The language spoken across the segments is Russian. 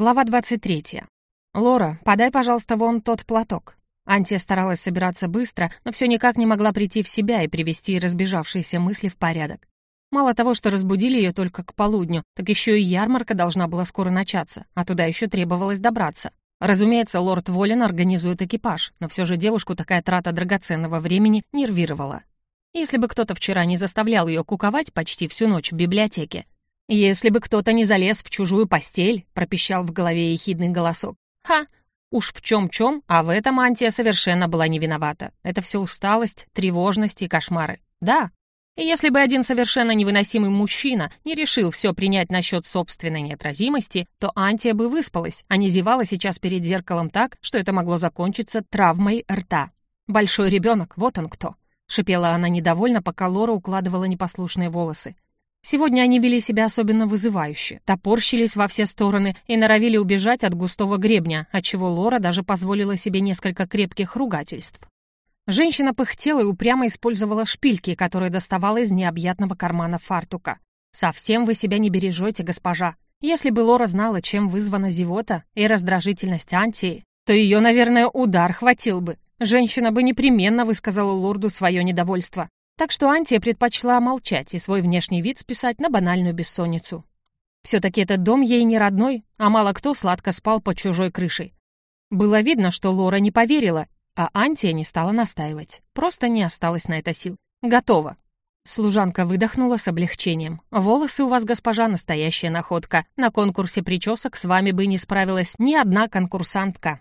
Глава 23. «Лора, подай, пожалуйста, вон тот платок». Антия старалась собираться быстро, но все никак не могла прийти в себя и привести разбежавшиеся мысли в порядок. Мало того, что разбудили ее только к полудню, так еще и ярмарка должна была скоро начаться, а туда еще требовалось добраться. Разумеется, лорд Волин организует экипаж, но все же девушку такая трата драгоценного времени нервировала. Если бы кто-то вчера не заставлял ее куковать почти всю ночь в библиотеке, «Если бы кто-то не залез в чужую постель», — пропищал в голове ехидный голосок. «Ха! Уж в чем-чем, а в этом Антия совершенно была не виновата. Это все усталость, тревожность и кошмары. Да. И если бы один совершенно невыносимый мужчина не решил все принять насчет собственной неотразимости, то Антия бы выспалась, а не зевала сейчас перед зеркалом так, что это могло закончиться травмой рта. «Большой ребенок, вот он кто!» — шипела она недовольно, пока Лора укладывала непослушные волосы. Сегодня они вели себя особенно вызывающе, топорщились во все стороны и норовили убежать от густого гребня, отчего Лора даже позволила себе несколько крепких ругательств. Женщина пыхтела и упрямо использовала шпильки, которые доставала из необъятного кармана фартука. «Совсем вы себя не бережете, госпожа. Если бы Лора знала, чем вызвана зевота и раздражительность Антии, то ее, наверное, удар хватил бы. Женщина бы непременно высказала лорду свое недовольство. Так что Антия предпочла молчать и свой внешний вид списать на банальную бессонницу. Все-таки этот дом ей не родной, а мало кто сладко спал под чужой крышей. Было видно, что Лора не поверила, а Антия не стала настаивать. Просто не осталось на это сил. Готово. Служанка выдохнула с облегчением. «Волосы у вас, госпожа, настоящая находка. На конкурсе причесок с вами бы не справилась ни одна конкурсантка».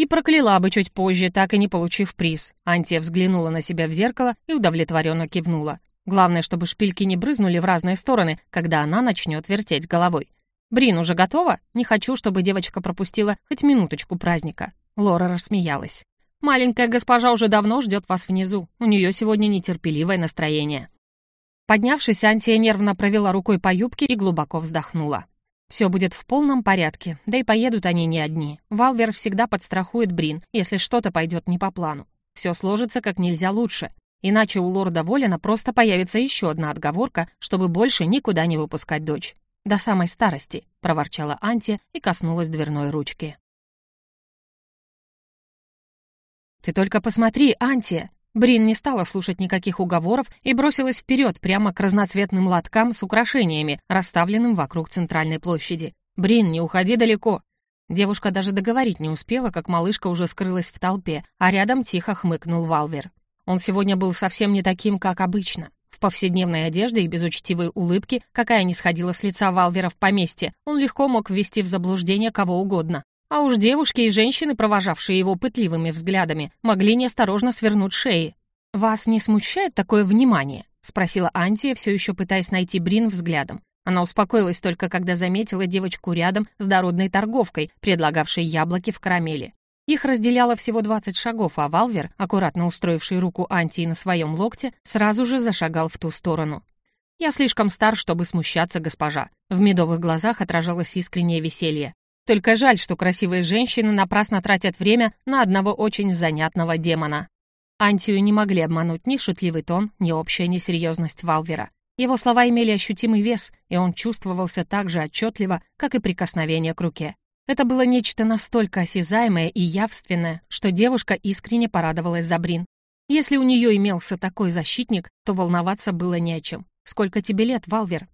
И прокляла бы чуть позже, так и не получив приз. Антия взглянула на себя в зеркало и удовлетворенно кивнула. Главное, чтобы шпильки не брызнули в разные стороны, когда она начнет вертеть головой. «Брин, уже готова? Не хочу, чтобы девочка пропустила хоть минуточку праздника». Лора рассмеялась. «Маленькая госпожа уже давно ждет вас внизу. У нее сегодня нетерпеливое настроение». Поднявшись, Антия нервно провела рукой по юбке и глубоко вздохнула. Все будет в полном порядке, да и поедут они не одни. Валвер всегда подстрахует Брин, если что-то пойдет не по плану. Все сложится как нельзя лучше. Иначе у лорда Волина просто появится еще одна отговорка, чтобы больше никуда не выпускать дочь. «До самой старости», — проворчала Анти и коснулась дверной ручки. «Ты только посмотри, Антия!» Брин не стала слушать никаких уговоров и бросилась вперед прямо к разноцветным лоткам с украшениями, расставленным вокруг центральной площади. «Брин, не уходи далеко!» Девушка даже договорить не успела, как малышка уже скрылась в толпе, а рядом тихо хмыкнул Валвер. Он сегодня был совсем не таким, как обычно. В повседневной одежде и без учтивой улыбки, какая не сходила с лица Валвера в поместье, он легко мог ввести в заблуждение кого угодно. А уж девушки и женщины, провожавшие его пытливыми взглядами, могли неосторожно свернуть шеи. «Вас не смущает такое внимание?» — спросила Антия, все еще пытаясь найти Брин взглядом. Она успокоилась только, когда заметила девочку рядом с дородной торговкой, предлагавшей яблоки в карамели. Их разделяло всего 20 шагов, а Валвер, аккуратно устроивший руку Антии на своем локте, сразу же зашагал в ту сторону. «Я слишком стар, чтобы смущаться, госпожа». В медовых глазах отражалось искреннее веселье. Только жаль, что красивые женщины напрасно тратят время на одного очень занятного демона. Антию не могли обмануть ни шутливый тон, ни общая несерьезность Валвера. Его слова имели ощутимый вес, и он чувствовался так же отчетливо, как и прикосновение к руке. Это было нечто настолько осязаемое и явственное, что девушка искренне порадовалась за Брин. Если у нее имелся такой защитник, то волноваться было не о чем. «Сколько тебе лет, Валвер?»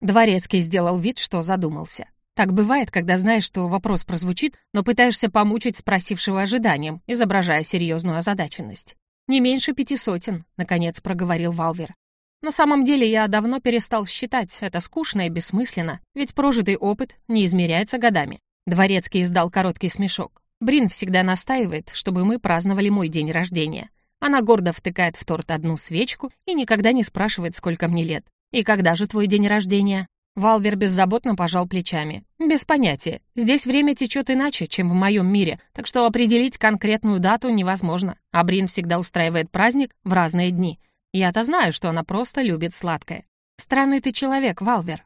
Дворецкий сделал вид, что задумался. Так бывает, когда знаешь, что вопрос прозвучит, но пытаешься помучить спросившего ожиданием, изображая серьезную озадаченность. «Не меньше пяти сотен», — наконец проговорил Валвер. «На самом деле я давно перестал считать, это скучно и бессмысленно, ведь прожитый опыт не измеряется годами». Дворецкий издал короткий смешок. «Брин всегда настаивает, чтобы мы праздновали мой день рождения. Она гордо втыкает в торт одну свечку и никогда не спрашивает, сколько мне лет. «И когда же твой день рождения?» Валвер беззаботно пожал плечами. «Без понятия. Здесь время течет иначе, чем в моем мире, так что определить конкретную дату невозможно. А Брин всегда устраивает праздник в разные дни. Я-то знаю, что она просто любит сладкое. Странный ты человек, Валвер».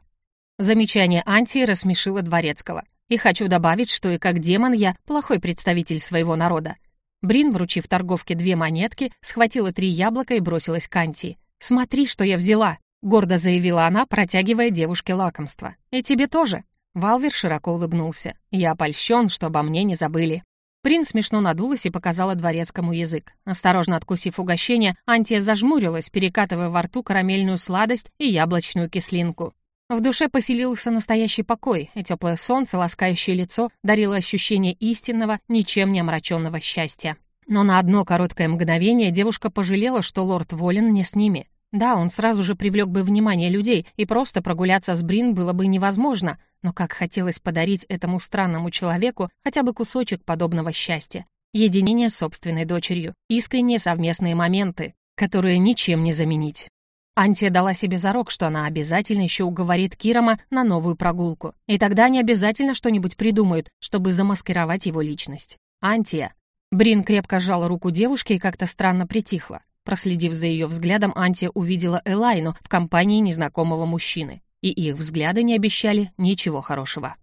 Замечание Антии рассмешило Дворецкого. И хочу добавить, что и как демон я плохой представитель своего народа. Брин, вручив торговке две монетки, схватила три яблока и бросилась к Антии. «Смотри, что я взяла!» Гордо заявила она, протягивая девушке лакомство. «И тебе тоже». Валвер широко улыбнулся. «Я польщен, что обо мне не забыли». Принц смешно надулась и показала дворецкому язык. Осторожно откусив угощение, Антия зажмурилась, перекатывая во рту карамельную сладость и яблочную кислинку. В душе поселился настоящий покой, и теплое солнце, ласкающее лицо, дарило ощущение истинного, ничем не омраченного счастья. Но на одно короткое мгновение девушка пожалела, что лорд Волин не с ними. Да, он сразу же привлек бы внимание людей, и просто прогуляться с Брин было бы невозможно, но как хотелось подарить этому странному человеку хотя бы кусочек подобного счастья. Единение с собственной дочерью, искренние совместные моменты, которые ничем не заменить. Антия дала себе зарок, что она обязательно еще уговорит Кирома на новую прогулку. И тогда они обязательно что-нибудь придумают, чтобы замаскировать его личность. Антия. Брин крепко сжала руку девушки и как-то странно притихла. Проследив за ее взглядом, Антия увидела Элайну в компании незнакомого мужчины и их взгляды не обещали ничего хорошего.